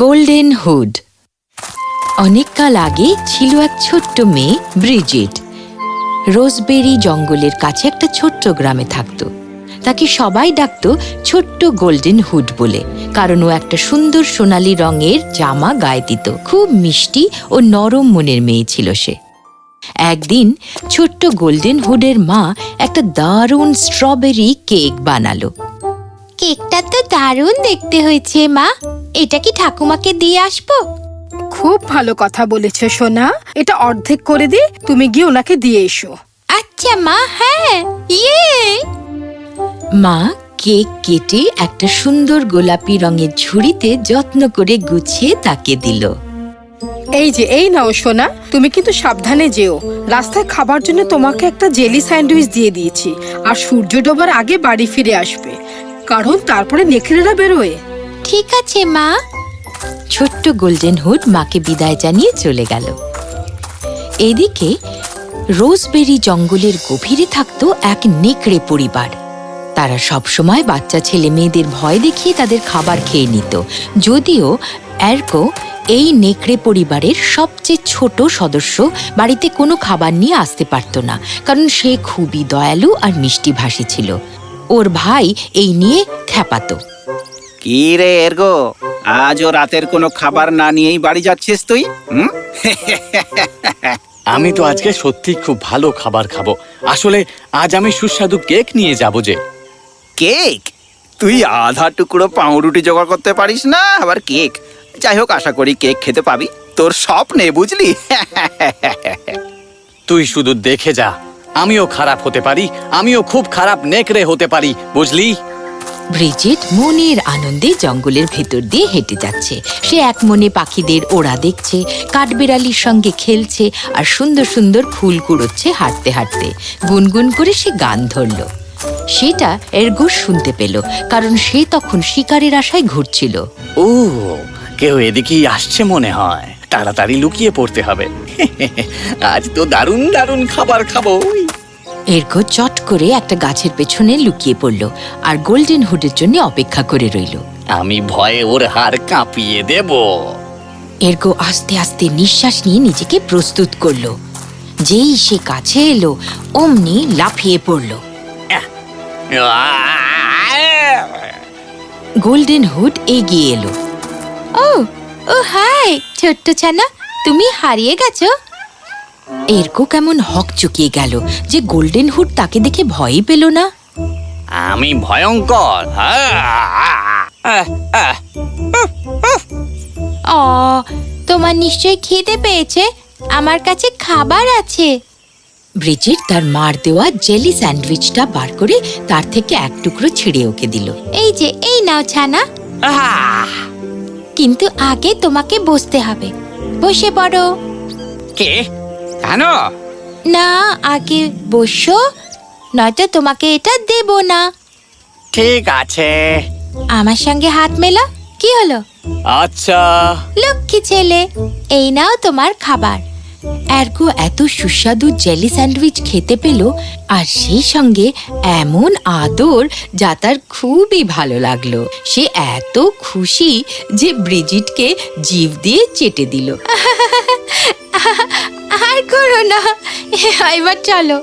Golden hood অনেককাল আগে ছিল এক ছোট্ট মেয়ে ব্রিজিট রোজবেরি জঙ্গলের কাছে একটা ছোট্ট গ্রামে থাকতো। তাকে সবাই ডাকতো ছোট্ট গোল্ডেন হুড বলে, কারণ ও একটা সুন্দর সোনালী রঙের জামা গায়ে দিত। খুব মিষ্টি ও নরম মনের মেয়ে ছিল সে। একদিন ছোট্ট গোল্ডেন হুডের মা একটা দারুণ স্ট্রবেরি কেক বানালো। কেকটা তো দারুণ দেখতে হয়েছে মা। এটা কি ঠাকুমাকে দিয়ে আসব? খুব ভালো কথা বলেছে সোনা। এটা অর্ধেক করে দি তুমি গিয়ে ওনাকে দিয়ে এসো। আচ্ছা মা হ্যাঁ। ইয়ে! মা কেক কেটে একটা সুন্দর গোলাপি রঙের ঝুড়িতে যত্ন করে গুছিয়ে তাকে দিল। এই যে এই নাও সোনা। তুমি কিন্তু সাবধানে যেও। রাস্তায় খাবার জন্য তোমাকে একটা জেলি স্যান্ডউইচ দিয়ে দিয়েছি। আর সূর্য ডোবার আগে বাড়ি ফিরে আসবে। কারণ তারপরে নেকড়েরা বেরোয়। ঠিক আছে, মা। ছোট্ট গোল্ডেন হুড মাকে বিদায় জানিয়ে চলে গেল। এদিকে রোজবেরি জঙ্গলের গভীরে থাকতো এক নেকড়ে পরিবার। তারা সবসময় বাচ্চা ছেলে মেয়েদের ভয় দেখিয়ে তাদের খাবার খেয়ে নিত। যদিও অ্যারকো এই নেকড়ে পরিবারের সবচেয়ে ছোট সদস্য বাড়িতে কোনো খাবার নিয়ে আসতে পারত না, কারণ সে খুবই দয়ালু আর মিষ্টিভাষী ছিল। ওর ভাই এই নিয়ে খ্যাপাতো। কি রে এরগো আজও রাতের কোনো খাবার না নিয়েই বাড়ি যাচ্ছিস তুই হুম? আমি তো আজকে সত্যি খুব ভালো খাবার খাব। আসলে আজ আমি সুস্বাদু কেক নিয়ে যাব যে। কেক? তুই আধা টুকরো পাউরুটি জোগাড় করতে পারিস না? আবার কেক? যাই হোক আশা করি কেক খেতে পাবি। তোর স্বপ্নে বুঝলি? তুই শুধু দেখে যা। আমিও খারাপ হতে পারি আমিও খুব খারাপ নেকড়ে হতে পারি বুঝলি? ব্রিজিট মনের আনন্দে জঙ্গলের ভেতর দিয়ে হেঁটে যাচ্ছে। সে এক মনে পাখিদের ওড়া দেখছে কাঠবেড়ালির সঙ্গে খেলছে আর সুন্দর সুন্দর ফুল কুড়োচ্ছে হাঁটতে হাঁটতে। গুনগুন করে সে গান ধরল। সেটা এরগো শুনতে পেল কারণ সে তখন শিকারের আশায় ঘুরছিল। ও কেউ এদিকেই আসছে মনে হয়। তাড়াতাড়ি লুকিয়ে পড়তে হবে। আজ তো দারুণ দারুণ খাবার খাব। এরকো চট করে একটা গাছের পেছনে লুকিয়ে পড়ল আর গোল্ডেন হুডের জন্য অপেক্ষা করে রইল। আমি ভয়ে ওর হাড় কাঁপিয়ে দেব। এরকো আস্তে আস্তে নিঃশ্বাস নিয়ে নিজেকে প্রস্তুত করল। যেই সে কাছে এলো অমনি লাফিয়ে পড়ল। গোল্ডেন হুড এগিয়ে এলো। ও ও হাই ছোট্ট ছানা তুমি হারিয়ে গেছো। এরকো কেমন হক চুকিয়ে গেল যে গোল্ডেন হুড তাকে দেখে ভয়ই পেল না। আমি ভয়ঙ্কর অ তোমার নিশ্চয়ই খিদে পেয়েছে আমার কাছে খাবার আছে। ব্রিজিট তার মার দেওয়া জেলি স্যান্ডউইচটা বার করে তার থেকে এক টুকরো ছিঁড়ে ওকে দিল। এই যে এই নাও ছানা। কিন্তু আগে তোমাকে বসতে হবে। বসে পড়ো। কে? কেন? না আগে বসো নয়তো তোমাকে এটা দেব না। ঠিক আছে। আমার সঙ্গে হাত মেলা কি হলো? আচ্ছা। লক্ষ্মী ছেলে এই নাও তোমার খাবার। এরকো এত সুস্বাদু জেলি স্যান্ডউইচ খেতে পেল আর সেই সঙ্গে এমন আদর যা তার খুবই ভালো লাগল। সে এত খুশি যে ব্রিজিটকে জিভ দিয়ে চেটে দিল। আর করো না এবার চলো।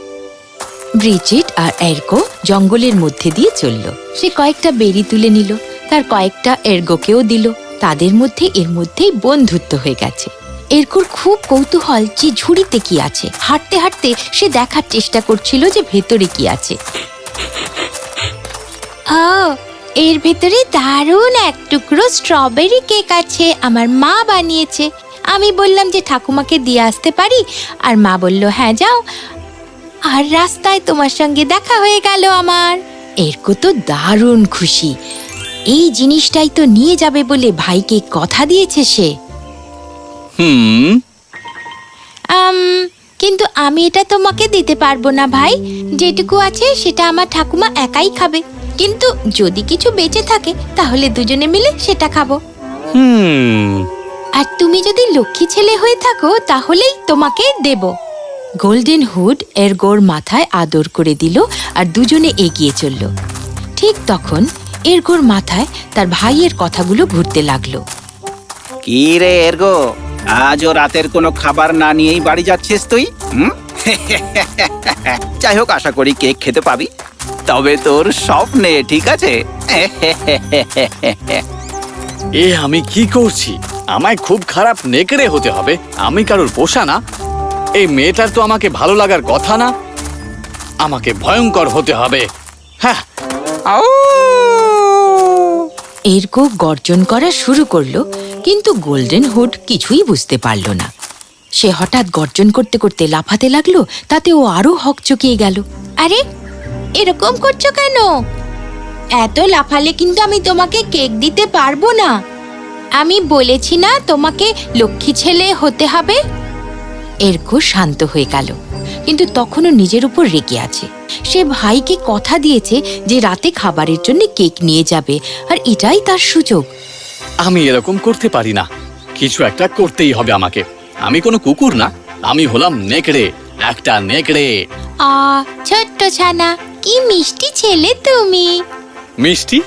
ব্রিজিট আর এরকো জঙ্গলের মধ্যে দিয়ে চলল। সে কয়েকটা বেরি তুলে নিল তার কয়েকটা এরগোকেও দিল। তাদের মধ্যে এর মধ্যেই বন্ধুত্ব হয়ে গেছে। এরকোর খুব কৌতূহল যে ঝুড়িতে কি আছে। হাঁটতে হাঁটতে সে দেখার চেষ্টা করছিল যে ভেতরে কি আছে। ও এর ভেতরে দারুণ এক টুকরো স্ট্রবেরি কেক আছে, আমার মা বানিয়েছে। আমি বললাম যে ঠাকুমাকে দিয়ে আসতে পারি? আর মা বলল হ্যাঁ যাও। আর রাস্তায় তোমার সঙ্গে দেখা হয়ে গেল আমার। এরকো তো দারুণ খুশি। এই জিনিসটাই তো নিয়ে যাবে বলে ভাইকে কথা দিয়েছে সে। হুম। আম, কিন্তু আমি এটা তোমাকে দিতে পারব না ভাই। যেটুকু আছে সেটা আমার ঠাকুমা একাই খাবে। কিন্তু যদি কিছু বেঁচে থাকে তাহলে দুজনে মিলে সেটা খাব। হুম। আর তুমি যদি লক্ষ্মী ছেলে হয়ে থাকো তাহলেই তোমাকে দেব। গোল্ডেন হুড এর গোর মাথায় আদর করে দিল আর দুজনে এগিয়ে চলল। ঠিক তখন এরগোর মাথায় তার ভাইয়ের কথাগুলো ঘুরতে লাগল। কি রে এরগো আজও রাতের কোনো খাবার না নিয়েই বাড়ি যাচ্ছিস তুই হুম? যাই হোক আশা করি কেক খেতে পাবি। তবে তোর স্বপ্নে ঠিক আছে? এ আমি কি করছি? আমায় খুব খারাপ নেকড়ে হতে হবে। আমি কারোর পোষা না। এই মেয়েটার তো আমাকে ভালো লাগার কথা না। আমাকে ভয়ঙ্কর হতে হবে। হ্যাঁ। এরকো গর্জন করা শুরু করল। কিন্তু গোল্ডেন হুড কিছুই বুঝতে পারল না। সে হঠাৎ গর্জন করতে করতে লাফাতে লাগল, তাতে ও আরও হকচকিয়ে গেল। আরে, এরকম করছ কেন? এত লাফালে কিন্তু আমি তোমাকে কেক দিতে পারব না। আমি বলেছি না তোমাকে লক্ষ্মী ছেলে হতে হবে? এরকো শান্ত হয়ে গেল। কিন্তু তখনও নিজের উপর রেগে আছে। সে ভাইকে কথা দিয়েছে যে রাতে খাবারের জন্য কেক নিয়ে যাবে, আর এটাই তার সুযোগ। আমি এরকম করতে পারি না। কিছু একটা করতেই হবে আমাকে। আমি কোনো কুকুর না। আমি হলাম নেকড়ে। একটা নেকড়ে। আ ছোট্ট ছানা কি মিষ্টি ছেলে তুমি। মিষ্টি?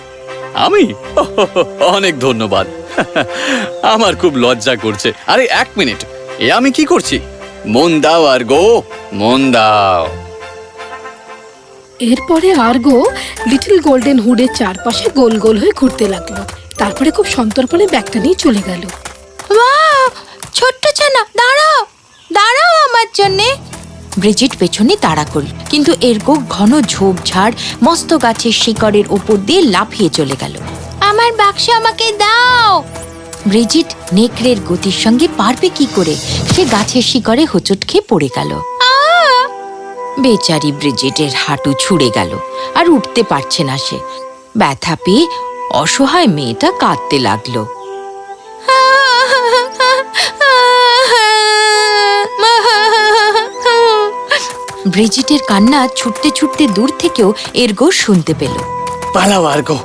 আমি? অনেক ধন্যবাদ। আমার খুব লজ্জা করছে। আরে এক মিনিট। এ আমি কি করছি? মন দাও আর গো মন দাও। এরপরে আর্গো লিটল গোল্ডেন হুডের চারপাশে গোল গোল হয়ে ঘুরতে লাগল। তারপরে খুব সন্তর্পণে ব্যাগটা নিয়ে চলে গেল। ছোট্ট ছানা দাঁড়াও দাঁড়াও আমার জন্যে। ব্রিজিট পেছনে তাড়া করল কিন্তু এরকো ঘন ঝোপঝাড় মস্ত গাছের শিকড়ের ওপর দিয়ে লাফিয়ে চলে গেল। আমার বাক্স আমাকে দাও। ব্রিজিট নেকড়ের গতির সঙ্গে পারবে কি করে? সে গাছের শিকড়ে হোঁচট খেয়ে পড়ে গেল। বেচারি ব্রিজিটের হাঁটু ছুড়ে গেল আর উঠতে পারছে না সে। ব্যথা পেয়ে অসহায় মেয়েটা কাঁদতে লাগল। ব্রিজিটের কান্না ছুটতে ছুটতে দূর থেকেও এরগো শুনতে পেল। পালাও গো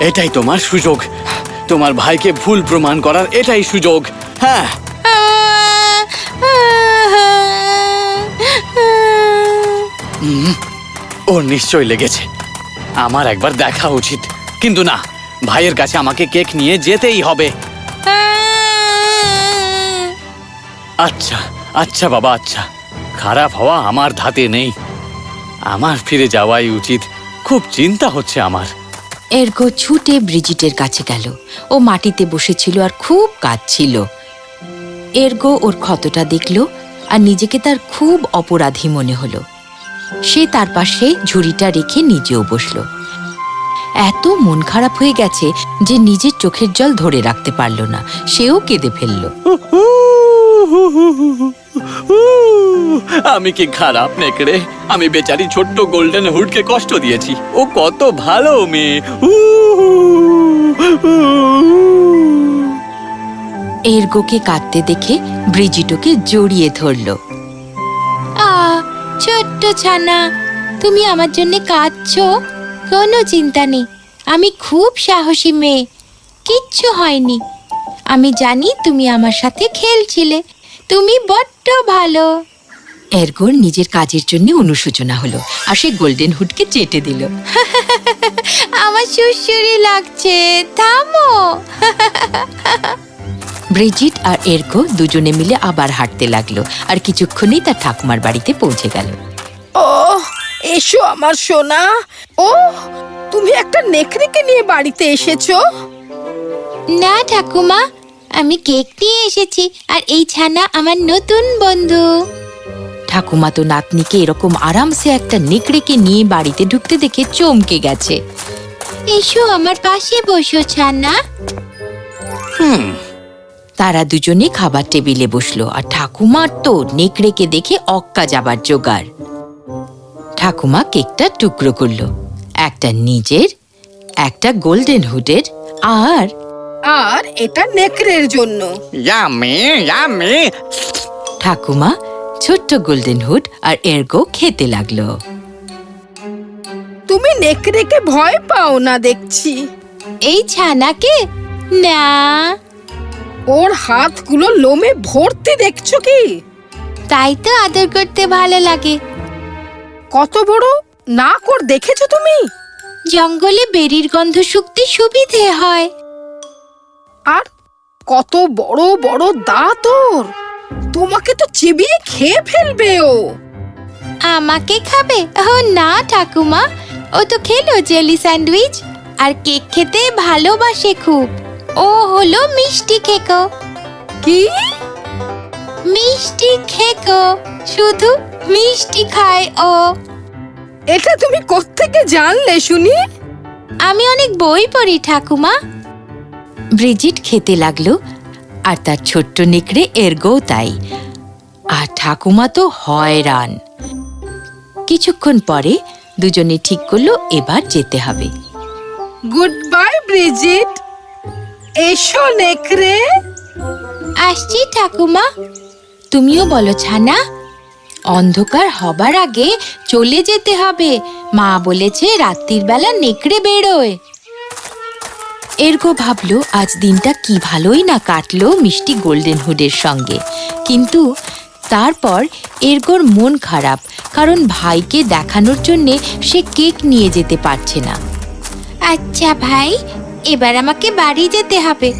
এটাই তোমার সুযোগ। তোমার ভাইকে ভুল প্রমাণ করার এটাই সুযোগ। হ্যাঁ। ওর নিশ্চয় লেগেছে। আমার একবার দেখা উচিত। কিন্তু না, ভাইয়ের কাছে আমাকে কেক নিয়ে যেতেই হবে। আচ্ছা আচ্ছা বাবা আচ্ছা। খারাপ হওয়া আমার ধাতে নেই। আমার ফিরে যাওয়াই উচিত। খুব চিন্তা হচ্ছে আমার। এরগো ছুটে ব্রিজিটের কাছে গেল। ও মাটিতে বসেছিল আর খুব কাঁদছিল। এরগো ওর ক্ষতটা দেখল আর নিজেকে তার খুব অপরাধী মনে হলো। সে তার পাশে ঝুড়িটা রেখে নিজেও বসল। এত মন খারাপ হয়ে গেছে যে নিজের চোখের জল ধরে রাখতে পারল না। সেও কেঁদে ফেলল। আমি কি খারাপ নেকড়ে? আমি বেচারি ছোট্ট গোল্ডেন হুডকে কষ্ট দিয়েছি। ও কত ভালো মেয়ে। এরগোকে কাঁদতে দেখে ব্রিজিটোকে জড়িয়ে ধরল। আ ছোট্ট ছানা তুমি আমার জন্য কাঁদছো? কোনো চিন্তা নেই। আমি খুব সাহসী মেয়ে। কিচ্ছু হয়নি। আমি জানি তুমি আমার সাথে খেলছিলে। তুমি বড্ড ভালো। এরগোর নিজের কাজের জন্য অনুশোচনা হলো আর সে গোল্ডেন হুডকে চেটে দিল। আমার সুরসুরি লাগছে। থামো। ব্রিজিট আর এরকো দুজনে মিলে আবার হাঁটতে লাগল আর কিছুক্ষণেই তার ঠাকুমার বাড়িতে পৌঁছে গেল। ও এসো আমার সোনা। ও তুমি একটা নেকড়েকে নিয়ে বাড়িতে এসেছ? না ঠাকুমা আমি কেক নিয়ে এসেছি আর এই ছানা আমার নতুন বন্ধু। ঠাকুমা তো নাতনিকে এরকম আরামসে একটা নেকড়েকে নিয়ে বাড়িতে ঢুকতে দেখে চমকে গেছে। এসো আমার পাশে বসো ছানা। হুম তারা দুজনে খাবার টেবিলে বসল আর ঠাকুমার তো নেকড়েকে দেখে অক্কা যাবার জোগাড়। ঠাকুমা কেকটা টুকরো করল। একটা নিজের একটা গোল্ডেন হুডের আর আর এটা নেকড়ের জন্য। ইয়ামি ইয়ামি ঠাকুমা ছোট্ট গোল্ডেন হুড আর এরগো খেতে লাগল। তুমি নেকড়েকে ভয় পাও না দেখছি। এই ছানাকে? না। ওর হাতগুলো লোমে ভর্তি দেখছ কি? তাই তো আদর করতে ভালো লাগে। কত বড়? না কর দেখেছ তুমি? জঙ্গলে বেরির গন্ধ শুকতে সুবিধে হয়। আর কত বড় বড় দাঁত ওর তোমাকে তো চিবিয়ে খেয়ে ফেলবে ও। আমাকে খাবে? ও না ঠাকুমা। ও তো খেলো জেলি স্যান্ডউইচ আর কেক খেতে ভালোবাসে খুব। ও হলো মিষ্টি খেকো। কি? মিষ্টি খেকো শুধু মিষ্টি খায় ও। এটা তুমি কোত্থেকে জানলে শুনি? আমি অনেক বই পড়ি ঠাকুমা। ব্রিজিট খেতে লাগল আর তার ছোট্ট নেকড়ে এরগো তাই। আর ঠাকুমা তো হয়রান। কিছুক্ষণ পরে দুজনে ঠিক করল এবার যেতে হবে। গুড বাই ব্রিজিট এসো নেকড়ে। আসছি ঠাকুমা। তুমিও বলো ছানা। অন্ধকার হবার আগে চলে যেতে হবে। মা বলেছে রাত্রির বেলা নেকড়ে বেরোয়। এরকো ভাবলো, আজ দিনটা কি ভালোই না কাটলো মিষ্টি গোল্ডেন হুডের সঙ্গে। কিন্তু তারপর এরগোর মন খারাপ, কারণ ভাইকে দেখানোর জন্যে সে কেক নিয়ে যেতে পারছে না। আচ্ছা ভাই, এবার আমাকে বাড়ি যেতে হবে।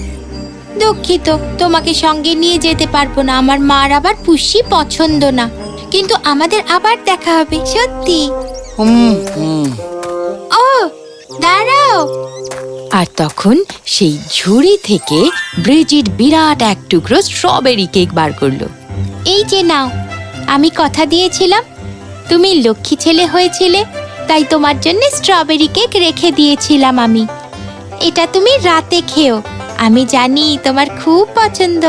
দুঃখিত, তোমাকে সঙ্গে নিয়ে যেতে পারব না। আমার মার আবার পুষি পছন্দ না। কিন্তু আমাদের আবার দেখা হবে সত্যি। হুম। হুম ও দাঁড়াও। আর তখন সেই ঝুড়ি থেকে ব্রিজিট বিরাট এক টুকরো স্ট্রবেরি কেক বার করল। এই যে নাও আমি কথা দিয়েছিলাম তুমি লক্ষ্মী ছেলে হয়েছিলে তাই তোমার জন্য স্ট্রবেরি কেক রেখে দিয়েছিলাম আমি। এটা তুমি রাতে খেও আমি জানি তোমার খুব পছন্দ।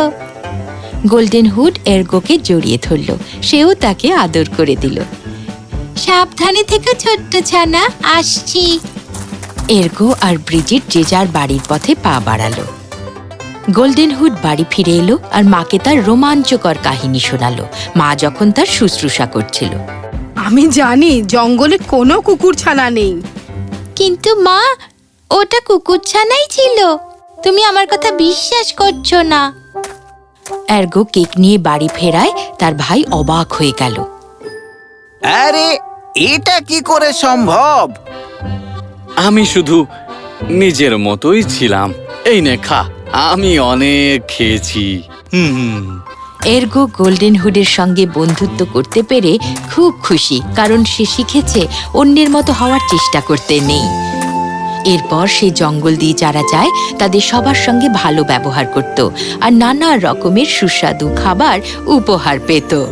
গোল্ডেন হুড এরগোকে জড়িয়ে ধরল। সেও তাকে আদর করে দিল। সাবধানে থেকে ছোট্ট ছানা আসছি। এরগো আর ব্রিজিট যে যার বাড়ির পথে পা বাড়ালো। গোল্ডেন হুড বাড়ি ফিরে এলো আর মাকে তার রোমাঞ্চকর কাহিনী শোনালো। মা যখন তার শুশ্রূষা করছিল। আমি জানি জঙ্গলে কোনো কুকুর ছানা নেই। কিন্তু মা ওটা কুকুরছানাই ছিল। তুমি আমার কথা বিশ্বাস করছ না। এরগো কেক নিয়ে বাড়ি ফেরায় তার ভাই অবাক হয়ে গেল। আরে এটা কি করে সম্ভব? আমি শুধু নিজের মতোই ছিলাম। এই নে খা। আমি অনেক খেয়েছি। হুম হুম। এরগো গোল্ডেন হুডের সঙ্গে বন্ধুত্ব করতে পেরে খুব খুশি কারণ সে শিখেছে অন্যের মতো হওয়ার চেষ্টা করতে নেই। এরপর সে জঙ্গল দিয়ে যারা যায়, তাদের সবার সঙ্গে ভালো ব্যবহার করত আর নানা রকমের সুস্বাদু খাবার উপহার পেত।